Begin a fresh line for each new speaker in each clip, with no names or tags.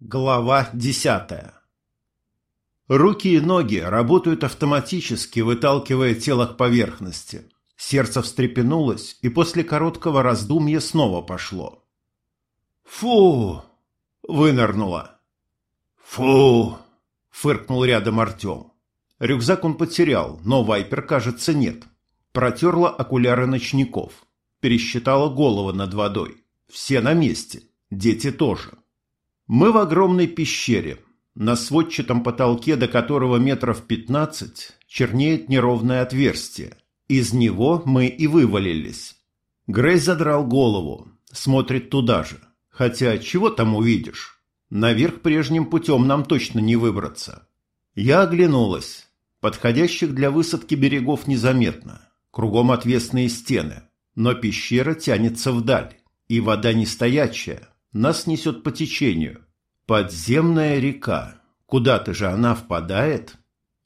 Глава десятая Руки и ноги работают автоматически, выталкивая тело к поверхности. Сердце встрепенулось, и после короткого раздумья снова пошло. «Фу!» — вынырнуло. «Фу!» — фыркнул рядом Артем. Рюкзак он потерял, но вайпер, кажется, нет. Протерла окуляры ночников. Пересчитала головы над водой. Все на месте. Дети тоже. Мы в огромной пещере. На сводчатом потолке, до которого метров пятнадцать, чернеет неровное отверстие. Из него мы и вывалились. Грей задрал голову, смотрит туда же. Хотя чего там увидишь? Наверх прежним путем нам точно не выбраться. Я оглянулась. Подходящих для высадки берегов незаметно. Кругом отвесные стены. Но пещера тянется вдаль. И вода не стоячая, нас несет по течению. Подземная река. Куда-то же она впадает.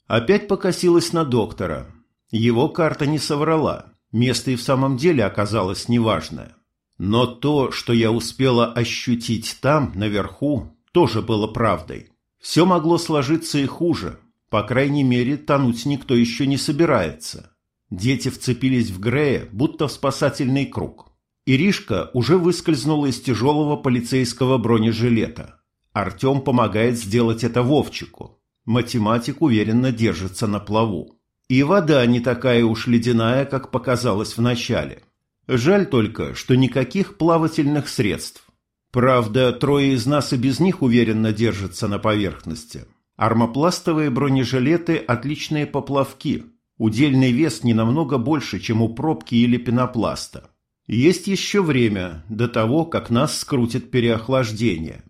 Опять покосилась на доктора. Его карта не соврала. Место и в самом деле оказалось неважное. Но то, что я успела ощутить там, наверху, тоже было правдой. Все могло сложиться и хуже. По крайней мере, тонуть никто еще не собирается. Дети вцепились в Грея, будто в спасательный круг. Иришка уже выскользнула из тяжелого полицейского бронежилета. Артем помогает сделать это Вовчику. Математик уверенно держится на плаву. И вода не такая уж ледяная, как показалось вначале. Жаль только, что никаких плавательных средств. Правда, трое из нас и без них уверенно держатся на поверхности. Армопластовые бронежилеты – отличные поплавки. Удельный вес не намного больше, чем у пробки или пенопласта. Есть еще время до того, как нас скрутит переохлаждение.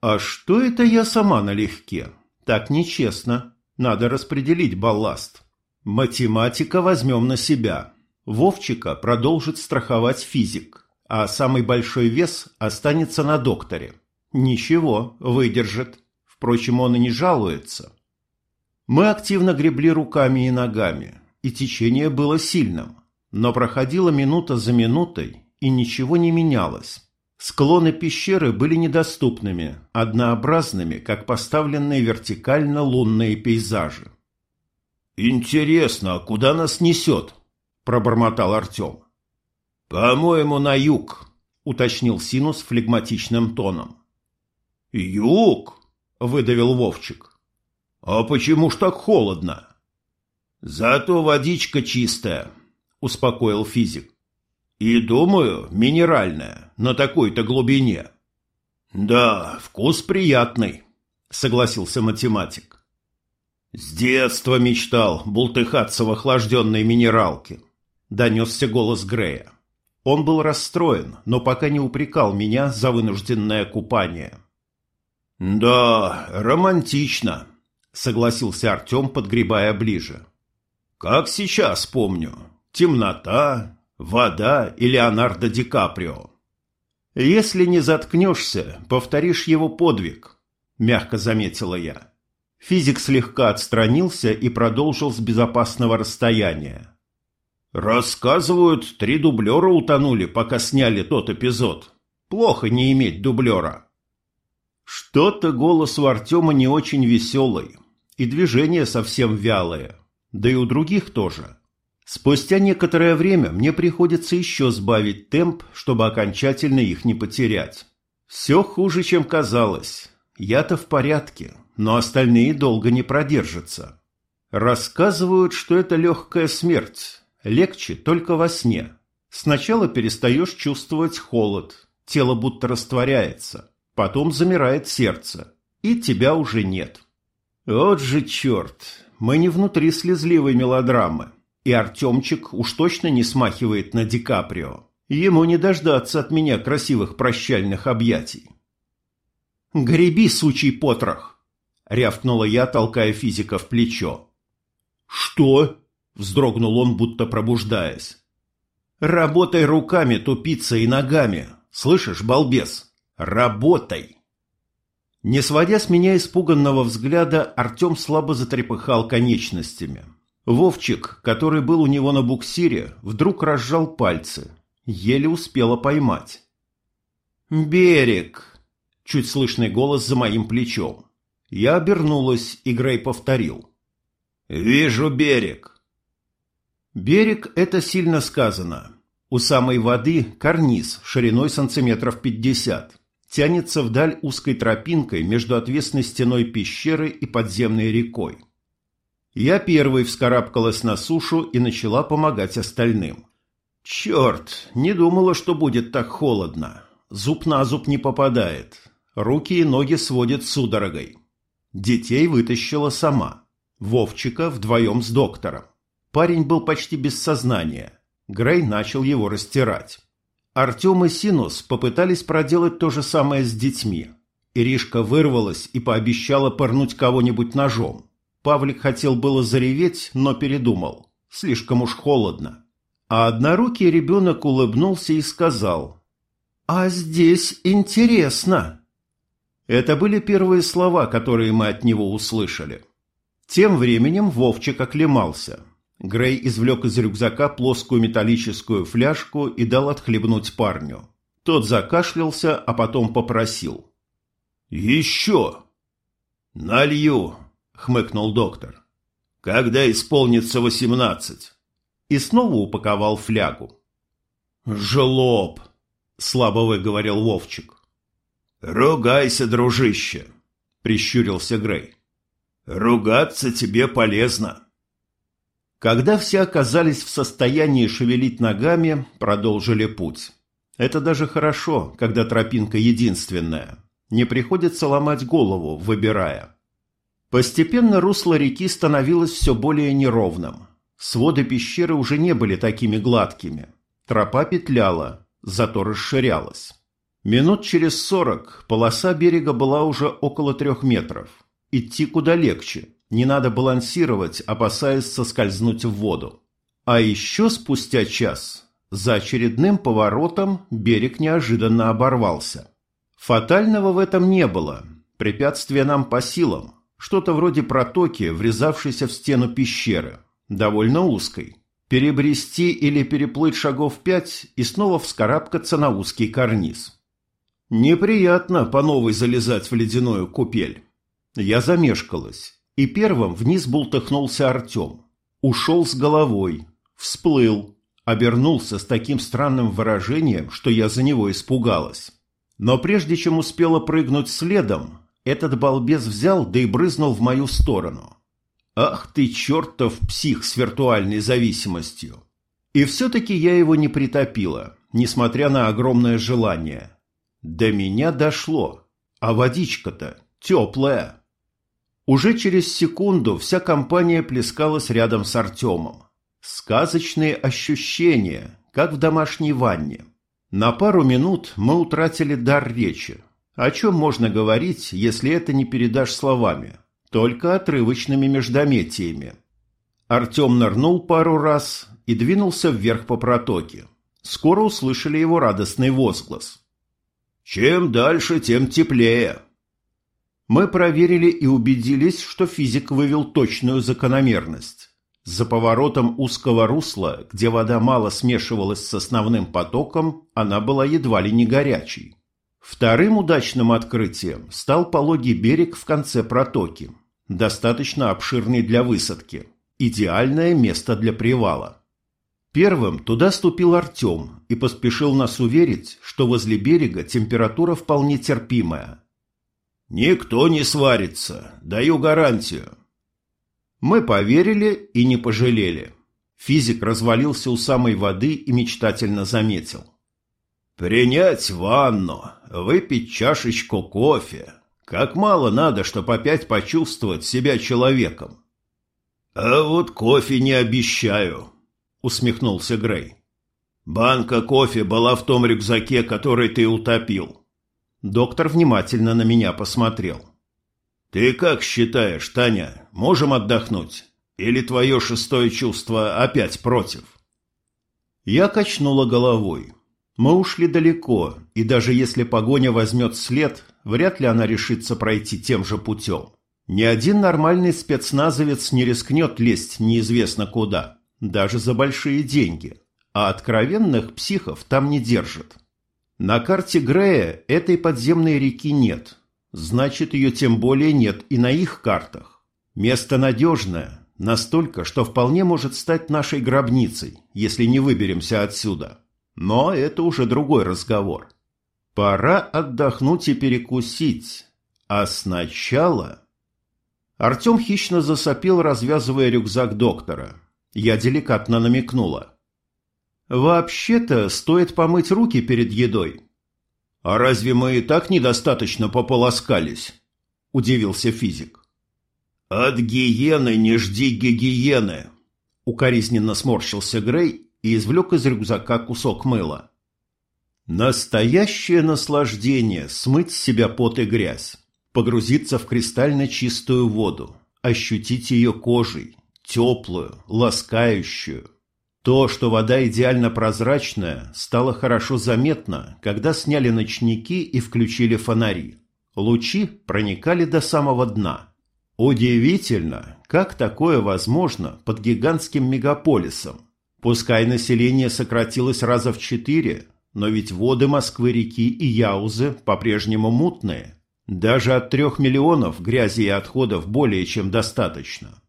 А что это я сама налегке? Так нечестно. Надо распределить балласт. Математика возьмем на себя. Вовчика продолжит страховать физик, а самый большой вес останется на докторе. Ничего, выдержит. Впрочем, он и не жалуется. Мы активно гребли руками и ногами, и течение было сильным. Но проходила минута за минутой, и ничего не менялось. Склоны пещеры были недоступными, однообразными, как поставленные вертикально лунные пейзажи. «Интересно, а куда нас несет?» – пробормотал Артем. «По-моему, на юг», – уточнил Синус флегматичным тоном. «Юг?» – выдавил Вовчик. «А почему ж так холодно?» «Зато водичка чистая», – успокоил физик. «И, думаю, минеральная, на такой-то глубине». «Да, вкус приятный», – согласился математик. «С детства мечтал бултыхаться в охлажденной минералке», – донесся голос Грея. Он был расстроен, но пока не упрекал меня за вынужденное купание. «Да, романтично», — согласился Артем, подгребая ближе. «Как сейчас помню темнота, вода и Леонардо Ди Каприо. «Если не заткнешься, повторишь его подвиг», – мягко заметила я. Физик слегка отстранился и продолжил с безопасного расстояния. «Рассказывают, три дублера утонули, пока сняли тот эпизод. Плохо не иметь дублера». Что-то голос у Артема не очень веселый, и движение совсем вялое, да и у других тоже. Спустя некоторое время мне приходится еще сбавить темп, чтобы окончательно их не потерять. Все хуже, чем казалось. Я-то в порядке, но остальные долго не продержатся. Рассказывают, что это легкая смерть. Легче только во сне. Сначала перестаешь чувствовать холод, тело будто растворяется. Потом замирает сердце, и тебя уже нет. Вот же черт, мы не внутри слезливой мелодрамы. И Артемчик уж точно не смахивает на Ди Каприо. Ему не дождаться от меня красивых прощальных объятий. «Греби, сучий потрох!» — рявкнула я, толкая физика в плечо. «Что?» — вздрогнул он, будто пробуждаясь. «Работай руками, тупица, и ногами. Слышишь, балбес? Работай!» Не сводя с меня испуганного взгляда, Артем слабо затрепыхал конечностями. Вовчик, который был у него на буксире, вдруг разжал пальцы. Еле успела поймать. «Берег!» Чуть слышный голос за моим плечом. Я обернулась, и Грей повторил. «Вижу берег». Берег – это сильно сказано. У самой воды карниз шириной сантиметров пятьдесят. Тянется вдаль узкой тропинкой между отвесной стеной пещеры и подземной рекой. Я первой вскарабкалась на сушу и начала помогать остальным. Черт, не думала, что будет так холодно. Зуб на зуб не попадает. Руки и ноги сводит судорогой. Детей вытащила сама. Вовчика вдвоем с доктором. Парень был почти без сознания. Грей начал его растирать. Артем и Синус попытались проделать то же самое с детьми. Иришка вырвалась и пообещала пырнуть кого-нибудь ножом. Павлик хотел было зареветь, но передумал. Слишком уж холодно. А однорукий ребенок улыбнулся и сказал «А здесь интересно». Это были первые слова, которые мы от него услышали. Тем временем Вовчик оклемался. Грей извлек из рюкзака плоскую металлическую фляжку и дал отхлебнуть парню. Тот закашлялся, а потом попросил. «Еще!» «Налью!» — хмыкнул доктор. «Когда исполнится восемнадцать?» И снова упаковал флягу. «Жлоб!» — слабо выговорил Вовчик. «Ругайся, дружище!» — прищурился Грей. «Ругаться тебе полезно!» Когда все оказались в состоянии шевелить ногами, продолжили путь. Это даже хорошо, когда тропинка единственная. Не приходится ломать голову, выбирая. Постепенно русло реки становилось все более неровным. Своды пещеры уже не были такими гладкими. Тропа петляла, зато расширялась. Минут через сорок полоса берега была уже около трех метров. Идти куда легче, не надо балансировать, опасаясь соскользнуть в воду. А еще спустя час за очередным поворотом берег неожиданно оборвался. Фатального в этом не было. Препятствие нам по силам. Что-то вроде протоки, врезавшейся в стену пещеры. Довольно узкой. Перебрести или переплыть шагов пять и снова вскарабкаться на узкий карниз. Неприятно по новой залезать в ледяную купель. Я замешкалась, и первым вниз бултыхнулся Артем. Ушел с головой, всплыл, обернулся с таким странным выражением, что я за него испугалась. Но прежде чем успела прыгнуть следом, этот балбес взял да и брызнул в мою сторону. Ах ты чертов псих с виртуальной зависимостью! И все-таки я его не притопила, несмотря на огромное желание. До меня дошло. А водичка-то теплая. Уже через секунду вся компания плескалась рядом с Артемом. Сказочные ощущения, как в домашней ванне. На пару минут мы утратили дар речи. О чем можно говорить, если это не передашь словами? Только отрывочными междометиями. Артем нырнул пару раз и двинулся вверх по протоке. Скоро услышали его радостный возглас. Чем дальше, тем теплее. Мы проверили и убедились, что физик вывел точную закономерность. За поворотом узкого русла, где вода мало смешивалась с основным потоком, она была едва ли не горячей. Вторым удачным открытием стал пологий берег в конце протоки, достаточно обширный для высадки, идеальное место для привала. Первым туда ступил Артем и поспешил нас уверить, что возле берега температура вполне терпимая. «Никто не сварится, даю гарантию». Мы поверили и не пожалели. Физик развалился у самой воды и мечтательно заметил. «Принять ванну, выпить чашечку кофе. Как мало надо, чтобы опять почувствовать себя человеком». «А вот кофе не обещаю», — усмехнулся Грей. «Банка кофе была в том рюкзаке, который ты утопил». Доктор внимательно на меня посмотрел. «Ты как считаешь, Таня, можем отдохнуть? Или твое шестое чувство опять против?» Я качнула головой. Мы ушли далеко, и даже если погоня возьмет след, вряд ли она решится пройти тем же путем. Ни один нормальный спецназовец не рискнет лезть неизвестно куда даже за большие деньги, а откровенных психов там не держат. На карте Грея этой подземной реки нет. Значит, ее тем более нет и на их картах. Место надежное, настолько, что вполне может стать нашей гробницей, если не выберемся отсюда. Но это уже другой разговор. Пора отдохнуть и перекусить. А сначала... Артем хищно засопел, развязывая рюкзак доктора. Я деликатно намекнула. «Вообще-то стоит помыть руки перед едой». «А разве мы и так недостаточно пополоскались?» – удивился физик. «От гиены не жди гигиены!» – укоризненно сморщился Грей и извлек из рюкзака кусок мыла. Настоящее наслаждение смыть с себя пот и грязь, погрузиться в кристально чистую воду, ощутить ее кожей, теплую, ласкающую. То, что вода идеально прозрачная, стало хорошо заметно, когда сняли ночники и включили фонари. Лучи проникали до самого дна. Удивительно, как такое возможно под гигантским мегаполисом. Пускай население сократилось раза в четыре, но ведь воды Москвы-реки и Яузы по-прежнему мутные. Даже от трех миллионов грязи и отходов более чем достаточно.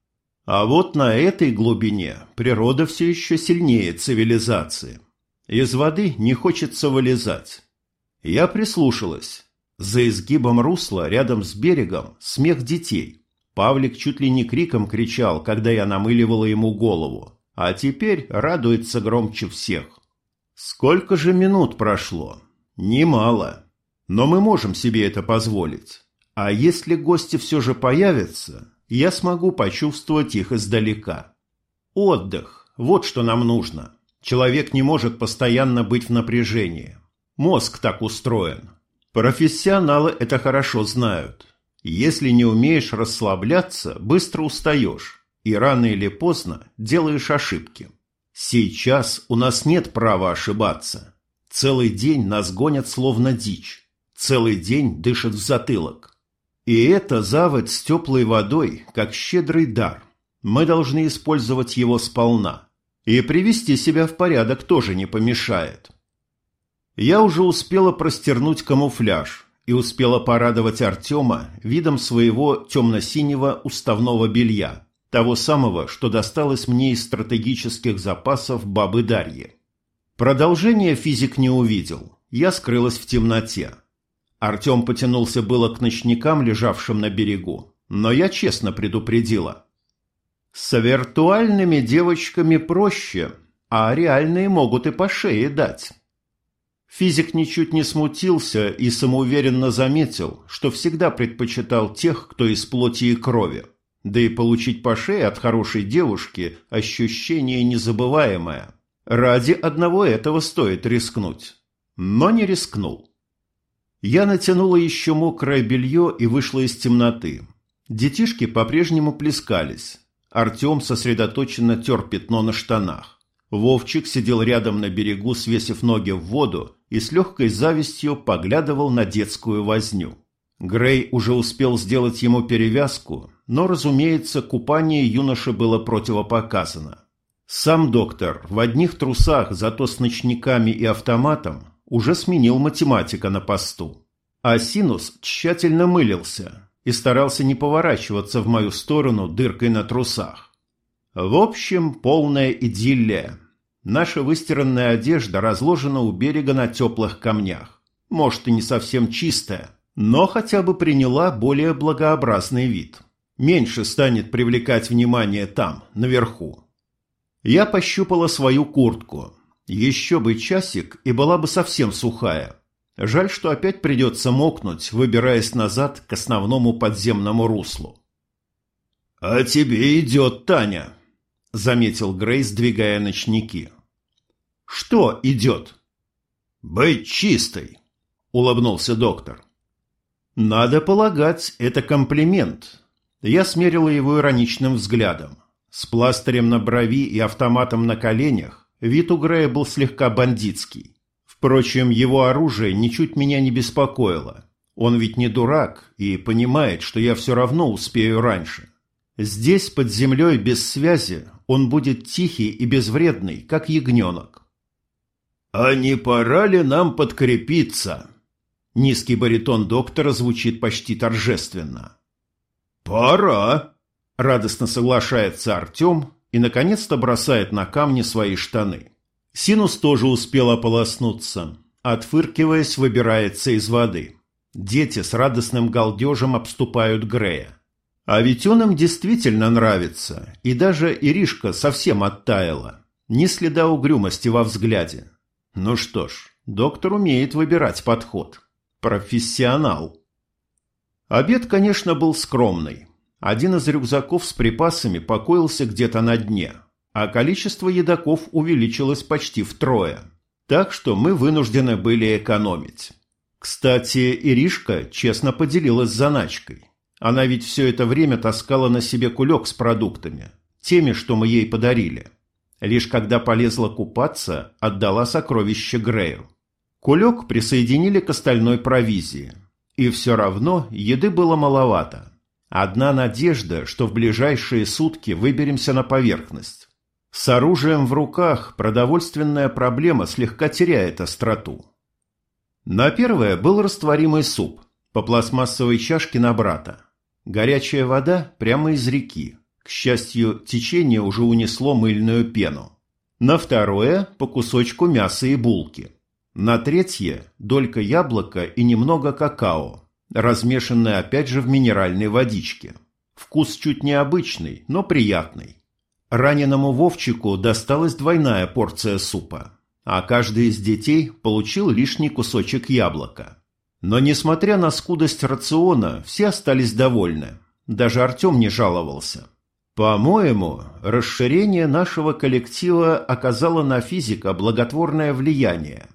А вот на этой глубине природа все еще сильнее цивилизации. Из воды не хочется вылезать. Я прислушалась. За изгибом русла, рядом с берегом, смех детей. Павлик чуть ли не криком кричал, когда я намыливала ему голову. А теперь радуется громче всех. Сколько же минут прошло? Немало. Но мы можем себе это позволить. А если гости все же появятся, я смогу почувствовать их издалека. Отдых – вот что нам нужно. Человек не может постоянно быть в напряжении. Мозг так устроен. Профессионалы это хорошо знают. Если не умеешь расслабляться, быстро устаешь, и рано или поздно делаешь ошибки. Сейчас у нас нет права ошибаться. Целый день нас гонят словно дичь. Целый день дышат в затылок. И это заводь с теплой водой, как щедрый дар. Мы должны использовать его сполна. И привести себя в порядок тоже не помешает. Я уже успела простернуть камуфляж и успела порадовать Артема видом своего темно-синего уставного белья, того самого, что досталось мне из стратегических запасов бабы Дарьи. Продолжение физик не увидел. Я скрылась в темноте. Артем потянулся было к ночникам, лежавшим на берегу, но я честно предупредила. С виртуальными девочками проще, а реальные могут и по шее дать. Физик ничуть не смутился и самоуверенно заметил, что всегда предпочитал тех, кто из плоти и крови. Да и получить по шее от хорошей девушки ощущение незабываемое. Ради одного этого стоит рискнуть. Но не рискнул. Я натянула еще мокрое белье и вышла из темноты. Детишки по-прежнему плескались. Артем сосредоточенно тер пятно на штанах. Вовчик сидел рядом на берегу, свесив ноги в воду, и с легкой завистью поглядывал на детскую возню. Грей уже успел сделать ему перевязку, но, разумеется, купание юноши было противопоказано. Сам доктор в одних трусах, зато с ночниками и автоматом, уже сменил математика на посту. А Синус тщательно мылился и старался не поворачиваться в мою сторону дыркой на трусах. В общем, полная идиллия. Наша выстиранная одежда разложена у берега на теплых камнях. Может, и не совсем чистая, но хотя бы приняла более благообразный вид. Меньше станет привлекать внимание там, наверху. Я пощупала свою куртку – еще бы часик, и была бы совсем сухая. Жаль, что опять придется мокнуть, выбираясь назад к основному подземному руслу. «А тебе идет, Таня», — заметил Грей, сдвигая ночники. «Что идет?» «Быть чистой», — улыбнулся доктор. «Надо полагать, это комплимент». Я смерила его ироничным взглядом. С пластырем на брови и автоматом на коленях Вид у Грея был слегка бандитский. Впрочем, его оружие ничуть меня не беспокоило. Он ведь не дурак и понимает, что я все равно успею раньше. Здесь, под землей, без связи, он будет тихий и безвредный, как ягненок. «А не пора ли нам подкрепиться?» Низкий баритон доктора звучит почти торжественно. «Пора!» – радостно соглашается Артем и, наконец-то, бросает на камни свои штаны. Синус тоже успел ополоснуться, отфыркиваясь, выбирается из воды. Дети с радостным галдежем обступают Грея. А ведь он им действительно нравится, и даже Иришка совсем оттаяла. Ни следа угрюмости во взгляде. Ну что ж, доктор умеет выбирать подход. Профессионал. Обед, конечно, был скромный. Один из рюкзаков с припасами покоился где-то на дне, а количество едоков увеличилось почти втрое. Так что мы вынуждены были экономить. Кстати, Иришка честно поделилась заначкой. Она ведь все это время таскала на себе кулек с продуктами, теми, что мы ей подарили. Лишь когда полезла купаться, отдала сокровище Грею. Кулек присоединили к остальной провизии. И все равно еды было маловато. Одна надежда, что в ближайшие сутки выберемся на поверхность. С оружием в руках продовольственная проблема слегка теряет остроту. На первое был растворимый суп по пластмассовой чашке на брата. Горячая вода прямо из реки. К счастью, течение уже унесло мыльную пену. На второе – по кусочку мяса и булки. На третье – долька яблока и немного какао, размешанное опять же в минеральной водичке. Вкус чуть необычный, но приятный. Раненому Вовчику досталась двойная порция супа, а каждый из детей получил лишний кусочек яблока. Но, несмотря на скудость рациона, все остались довольны. Даже Артем не жаловался. По-моему, расширение нашего коллектива оказало на физика благотворное влияние.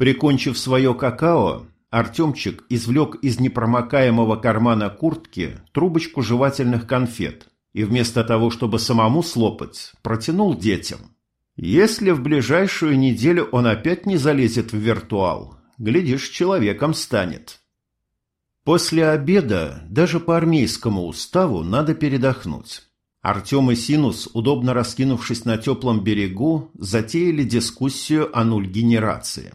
Прикончив свое какао, Артемчик извлек из непромокаемого кармана куртки трубочку жевательных конфет и вместо того, чтобы самому слопать, протянул детям. Если в ближайшую неделю он опять не залезет в виртуал, глядишь, человеком станет. После обеда даже по армейскому уставу надо передохнуть. Артем и Синус, удобно раскинувшись на теплом берегу, затеяли дискуссию о нуль-генерации.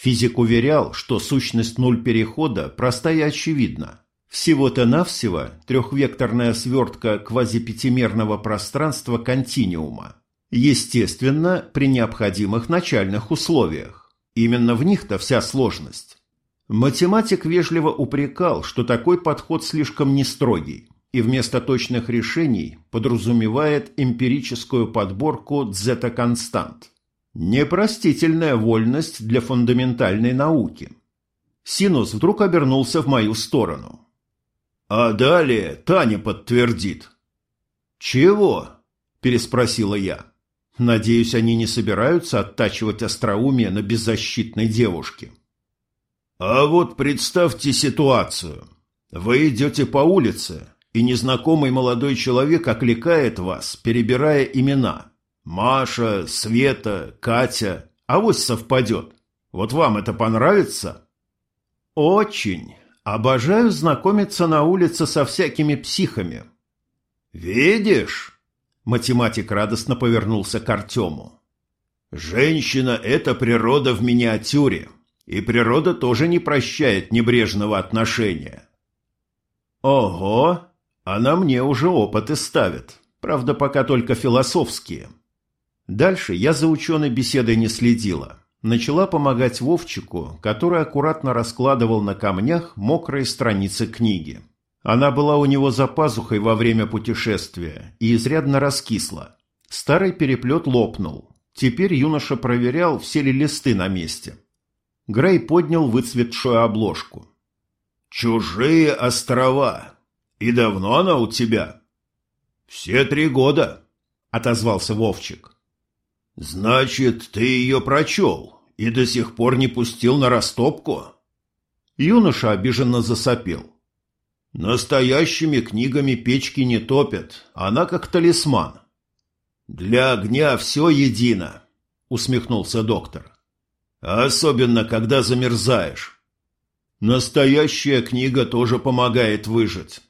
Физик уверял, что сущность нуль-перехода проста и очевидна. Всего-то навсего трехвекторная свертка квазипятимерного пространства континиума. Естественно, при необходимых начальных условиях. Именно в них-то вся сложность. Математик вежливо упрекал, что такой подход слишком нестрогий и вместо точных решений подразумевает эмпирическую подборку дзета-констант. Непростительная вольность для фундаментальной науки. Синус вдруг обернулся в мою сторону. «А далее Таня подтвердит». «Чего?» – переспросила я. Надеюсь, они не собираются оттачивать остроумие на беззащитной девушке. А вот представьте ситуацию. Вы идете по улице, и незнакомый молодой человек окликает вас, перебирая имена. Маша, Света, Катя. Авось совпадет. Вот вам это понравится? Очень. Обожаю знакомиться на улице со всякими психами. Видишь? Математик радостно повернулся к Артему. «Женщина – это природа в миниатюре, и природа тоже не прощает небрежного отношения». «Ого! Она мне уже опыты ставит, правда, пока только философские». Дальше я за ученой беседой не следила. Начала помогать Вовчику, который аккуратно раскладывал на камнях мокрые страницы книги. Она была у него за пазухой во время путешествия и изрядно раскисла. Старый переплет лопнул. Теперь юноша проверял, все ли листы на месте. Грей поднял выцветшую обложку. «Чужие острова. И давно она у тебя?» «Все три года», — отозвался Вовчик. «Значит, ты ее прочел и до сих пор не пустил на растопку?» Юноша обиженно засопел. Настоящими книгами печки не топят, она как талисман. Для огня все едино, усмехнулся доктор. Особенно, когда замерзаешь. Настоящая книга тоже помогает выжить.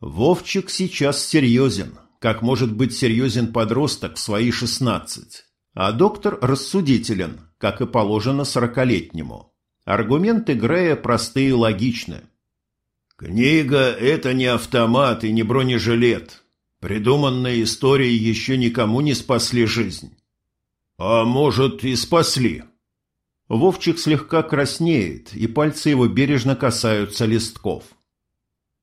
Вовчик сейчас серьезен, как может быть серьезен подросток в свои шестнадцать. А доктор рассудителен, как и положено сорокалетнему. Аргументы Грея простые и логичны.
«Книга — это не автомат и не бронежилет. Придуманные истории еще никому не спасли жизнь. А может, и спасли».
Вовчик слегка краснеет, и пальцы его бережно касаются листков.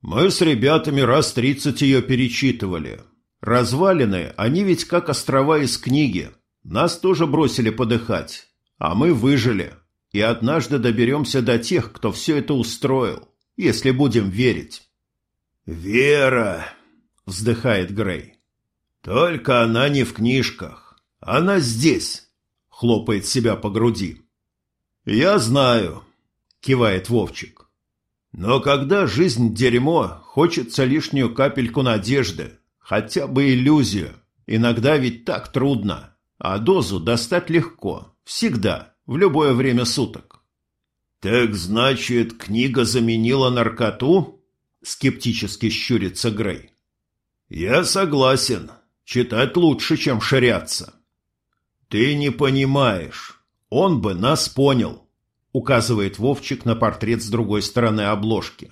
«Мы с ребятами раз тридцать ее перечитывали.
Развалины, они ведь как острова из книги. Нас тоже бросили подыхать, а мы выжили. И однажды доберемся до тех, кто все это устроил, если будем верить».
«Вера!» — вздыхает Грей. «Только она не в книжках. Она здесь!» — хлопает себя по груди.
«Я знаю», — кивает Вовчик. «Но когда жизнь дерьмо, хочется лишнюю капельку надежды, хотя бы иллюзию. Иногда ведь так трудно, а дозу достать легко, всегда, в любое время суток».
«Так значит, книга заменила наркоту?»
— скептически щурится Грей.
«Я согласен. Читать лучше, чем ширяться».
«Ты не понимаешь. Он бы нас понял, указывает Вовчик на портрет с другой стороны обложки.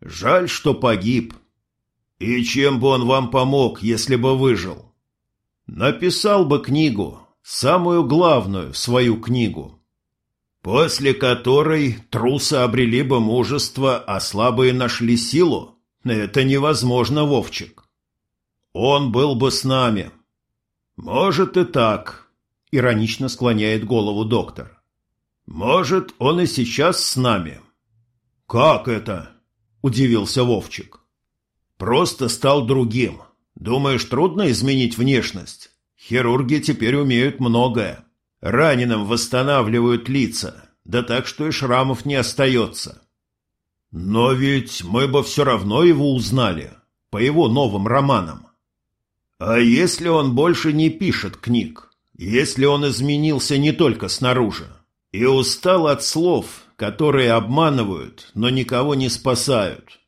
Жаль, что погиб.
И чем бы он вам помог, если бы выжил?
Написал бы книгу, самую главную свою книгу,
после которой трусы обрели бы мужество, а слабые нашли силу. Это невозможно, Вовчик.
Он был бы с нами.
Может и так, — иронично склоняет голову доктор. «Может, он и сейчас с нами».
«Как это?» — удивился Вовчик.
«Просто стал другим. Думаешь, трудно изменить внешность? Хирурги теперь умеют многое. Раненым восстанавливают лица, да так, что и шрамов не остается».
«Но ведь мы бы все равно его узнали, по его новым романам».
«А если он больше не пишет книг?» Если он изменился не только снаружи и устал от слов, которые обманывают, но никого не спасают.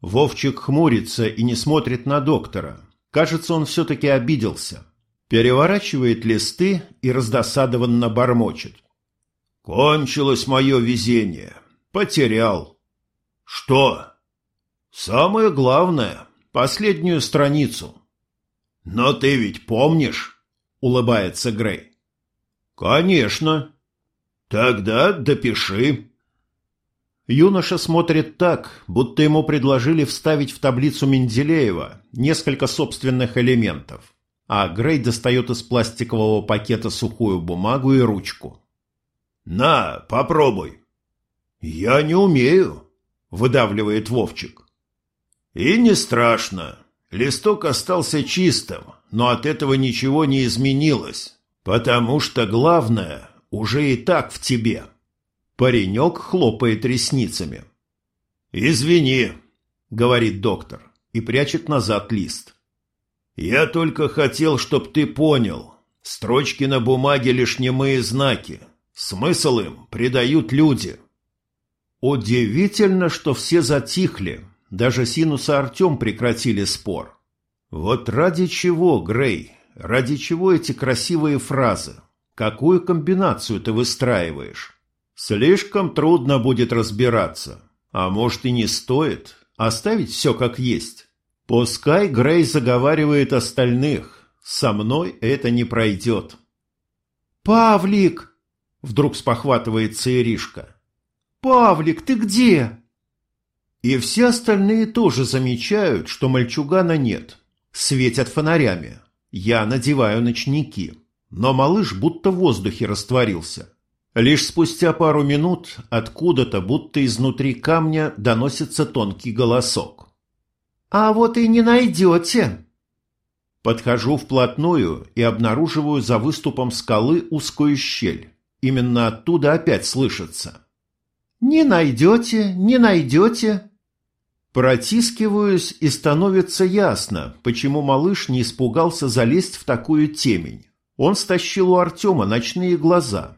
Вовчик хмурится и не смотрит на доктора. Кажется, он все-таки обиделся. Переворачивает листы и раздосадованно бормочет.
«Кончилось мое везение. Потерял». «Что?»
«Самое главное. Последнюю страницу».
«Но ты ведь помнишь?»
— улыбается Грей.
«Конечно». «Тогда допиши».
Юноша смотрит так, будто ему предложили вставить в таблицу Менделеева несколько собственных элементов, а Грей достает из пластикового пакета сухую бумагу и ручку.
«На, попробуй».
«Я не умею», — выдавливает Вовчик.
«И не страшно. Листок остался чистым, но от этого ничего не изменилось, потому что главное уже и так в тебе.
Паренек хлопает ресницами.
«Извини», —
говорит доктор и прячет назад лист.
«Я только хотел, чтоб ты понял. Строчки на бумаге лишь немые знаки. Смысл им придают люди».
Удивительно, что все затихли. Даже Синус и Артем прекратили спор. Вот ради чего, Грей, ради чего эти красивые фразы? Какую комбинацию ты выстраиваешь? Слишком трудно будет разбираться. А может и не стоит оставить все как есть. Пускай Грей заговаривает остальных. Со мной это не пройдет. «Павлик!» — вдруг спохватывается Иришка. «Павлик, ты где?» И все остальные тоже замечают, что мальчугана нет. Светят фонарями. Я надеваю ночники. Но малыш будто в воздухе растворился. Лишь спустя пару минут откуда-то, будто изнутри камня, доносится тонкий голосок. «А вот и не найдете!» Подхожу вплотную и обнаруживаю за выступом скалы узкую щель. Именно оттуда опять слышится. «Не найдете, не найдете!» Протискиваюсь, и становится ясно, почему малыш не испугался залезть в такую темень. Он стащил у Артема ночные глаза.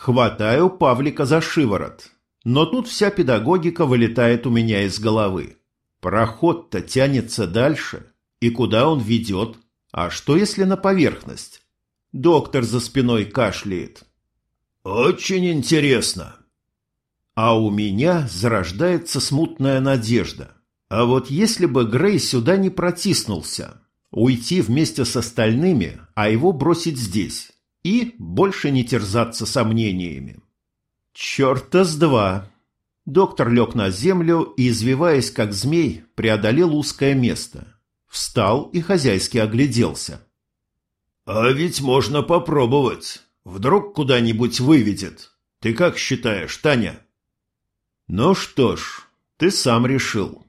Хватаю Павлика за шиворот. Но тут вся педагогика вылетает у меня из головы. Проход-то тянется дальше. И куда он ведет? А что, если на поверхность? Доктор за спиной кашляет.
Очень интересно.
А у меня зарождается смутная надежда. А вот если бы Грей сюда не протиснулся, уйти вместе с остальными, а его бросить здесь, и больше не терзаться сомнениями. Черта с два! Доктор лег на землю и, извиваясь как змей, преодолел узкое место. Встал и хозяйски огляделся.
«А ведь можно попробовать. Вдруг куда-нибудь выведет. Ты как считаешь, Таня?»
«Ну что ж, ты сам решил».